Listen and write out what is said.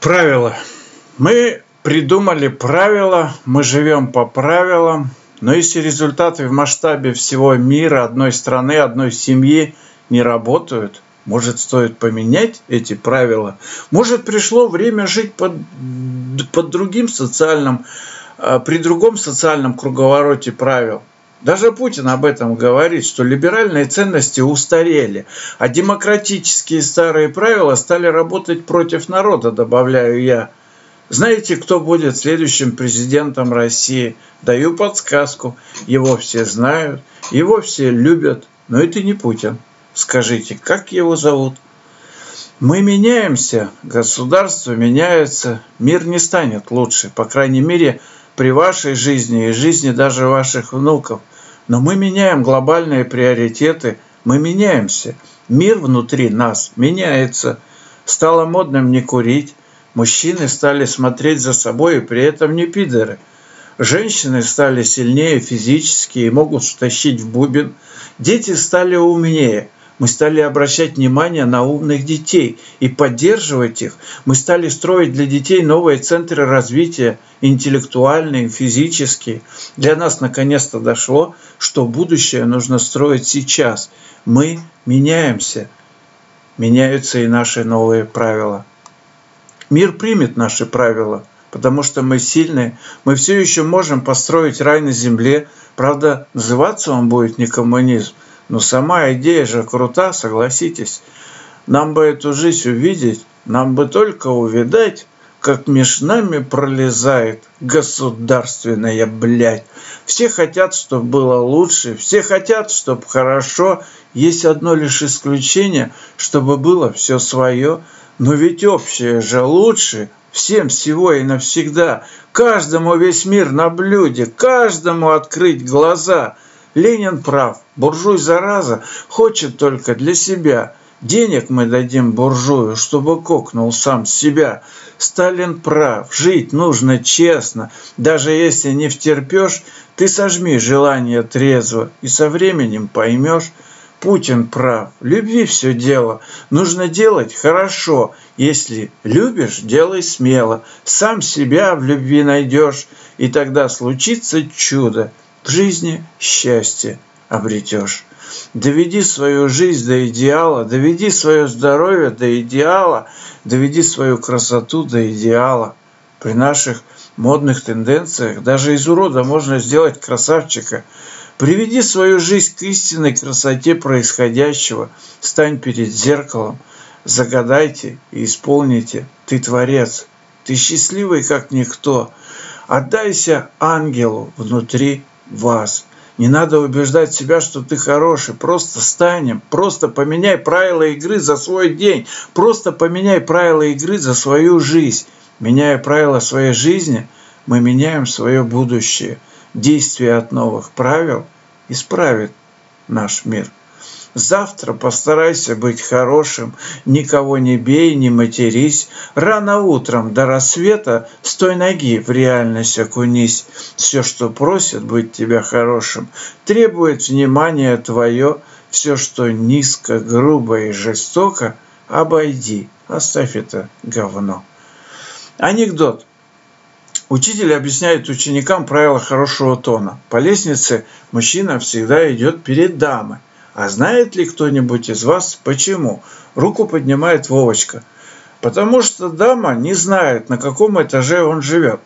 Правила. Мы придумали правила, мы живем по правилам, но если результаты в масштабе всего мира, одной страны, одной семьи не работают, может, стоит поменять эти правила? Может, пришло время жить под, под другим социальным, а, при другом социальном круговороте правил? Даже Путин об этом говорит, что либеральные ценности устарели, а демократические старые правила стали работать против народа, добавляю я. Знаете, кто будет следующим президентом России? Даю подсказку. Его все знают, его все любят, но это не Путин. Скажите, как его зовут? Мы меняемся, государство меняется, мир не станет лучше, по крайней мере, при вашей жизни и жизни даже ваших внуков. Но мы меняем глобальные приоритеты, мы меняемся. Мир внутри нас меняется. Стало модным не курить, мужчины стали смотреть за собой и при этом не пидоры. Женщины стали сильнее физически и могут втащить в бубен. Дети стали умнее – мы стали обращать внимание на умных детей и поддерживать их. Мы стали строить для детей новые центры развития, интеллектуальные, физические. Для нас наконец-то дошло, что будущее нужно строить сейчас. Мы меняемся. Меняются и наши новые правила. Мир примет наши правила, потому что мы сильные. Мы все еще можем построить рай на земле. Правда, называться он будет не коммунизм – но сама идея же крута, согласитесь. Нам бы эту жизнь увидеть, нам бы только увидать, как меж нами пролезает государственная блядь. Все хотят, чтобы было лучше, все хотят, чтобы хорошо. Есть одно лишь исключение, чтобы было все свое. Но ведь общее же лучше, всем всего и навсегда. Каждому весь мир на блюде, каждому открыть глаза – Ленин прав. Буржуй, зараза, хочет только для себя. Денег мы дадим буржую, чтобы кокнул сам себя. Сталин прав. Жить нужно честно. Даже если не втерпешь, ты сожми желание трезво. И со временем поймешь, Путин прав. Любви все дело. Нужно делать хорошо. Если любишь, делай смело. Сам себя в любви найдешь. И тогда случится чудо в жизни счастье обретешь. Доведи свою жизнь до идеала, доведи свое здоровье до идеала, доведи свою красоту до идеала. При наших модных тенденциях даже из урода можно сделать красавчика. Приведи свою жизнь к истинной красоте происходящего. Стань перед зеркалом, загадайте и исполните. Ты творец, ты счастливый, как никто. Отдайся ангелу внутри вас. Не надо убеждать себя, что ты хороший. Просто станем. Просто поменяй правила игры за свой день. Просто поменяй правила игры за свою жизнь. Меняя правила своей жизни, мы меняем свое будущее. Действие от новых правил исправит наш мир. Завтра постарайся быть хорошим, никого не бей, не матерись. Рано утром до рассвета с той ноги в реальность окунись. Все, что просит быть тебя хорошим, требует внимания твое. Все, что низко, грубо и жестоко, обойди, оставь это говно. Анекдот. Учитель объясняет ученикам правила хорошего тона. По лестнице мужчина всегда идет перед дамой. А знает ли кто-нибудь из вас почему? Руку поднимает Вовочка. Потому что дама не знает, на каком этаже он живет.